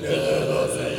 Yeah, that's it.